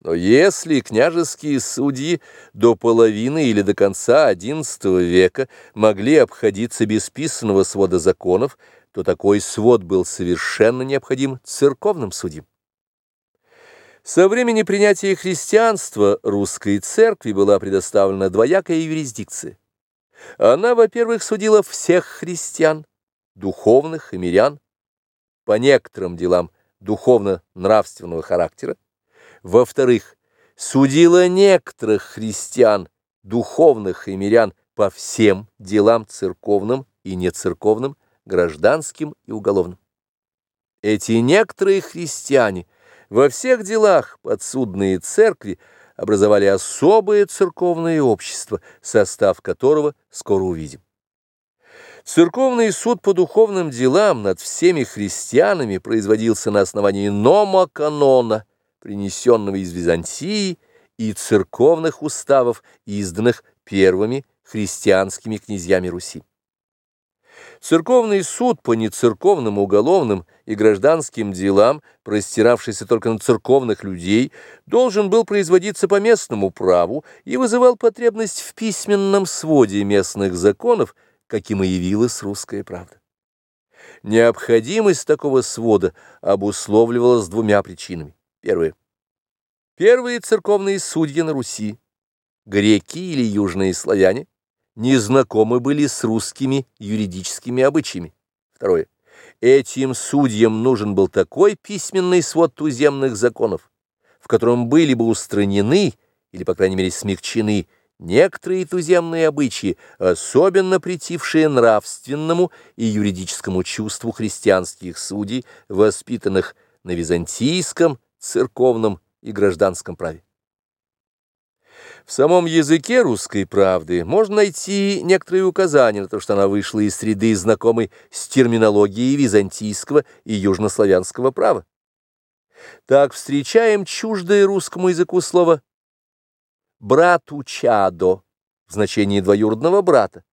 Но если княжеские судьи до половины или до конца XI века могли обходиться без писанного свода законов, то такой свод был совершенно необходим церковным судьям. Со времени принятия христианства русской церкви была предоставлена двоякая юрисдикция. Она, во-первых, судила всех христиан, духовных и мирян, по некоторым делам духовно-нравственного характера, во-вторых, судила некоторых христиан, духовных и мирян по всем делам церковным и нецерковным, гражданским и уголовным. Эти некоторые христиане во всех делах подсудные церкви образовали особое церковное общество, состав которого скоро увидим. Церковный суд по духовным делам над всеми христианами производился на основании нома канона – принесенного из Византии, и церковных уставов, изданных первыми христианскими князьями Руси. Церковный суд по нецерковным уголовным и гражданским делам, простиравшийся только на церковных людей, должен был производиться по местному праву и вызывал потребность в письменном своде местных законов, каким и явилась русская правда. Необходимость такого свода обусловливалась двумя причинами. Первое. Первые церковные судьи на Руси, греки или южные славяне, не знакомы были с русскими юридическими обычаями. Второе. Этим судьям нужен был такой письменный свод туземных законов, в котором были бы устранены, или, по крайней мере, смягчены, некоторые туземные обычаи, особенно притившие нравственному и юридическому чувству христианских судей, воспитанных на византийском, церковном и гражданском праве. В самом языке русской правды можно найти некоторые указания на то, что она вышла из среды, знакомой с терминологией византийского и южнославянского права. Так встречаем чуждое русскому языку слово «брату чадо» в значении двоюродного брата,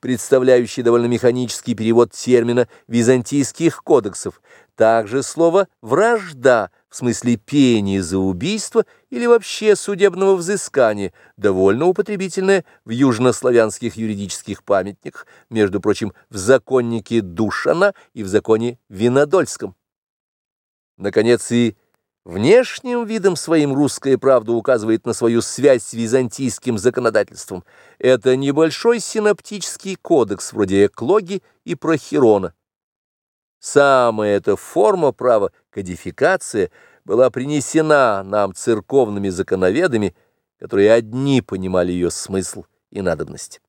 представляющий довольно механический перевод термина византийских кодексов, также слово «вражда» в смысле пения за убийство или вообще судебного взыскания, довольно употребительное в южнославянских юридических памятниках, между прочим, в законнике Душана и в законе Винодольском. Наконец, и внешним видом своим русская правда указывает на свою связь с византийским законодательством. Это небольшой синоптический кодекс, вроде Эклоги и Прохирона. Самая эта форма права, кодификация, была принесена нам церковными законоведами, которые одни понимали ее смысл и надобность.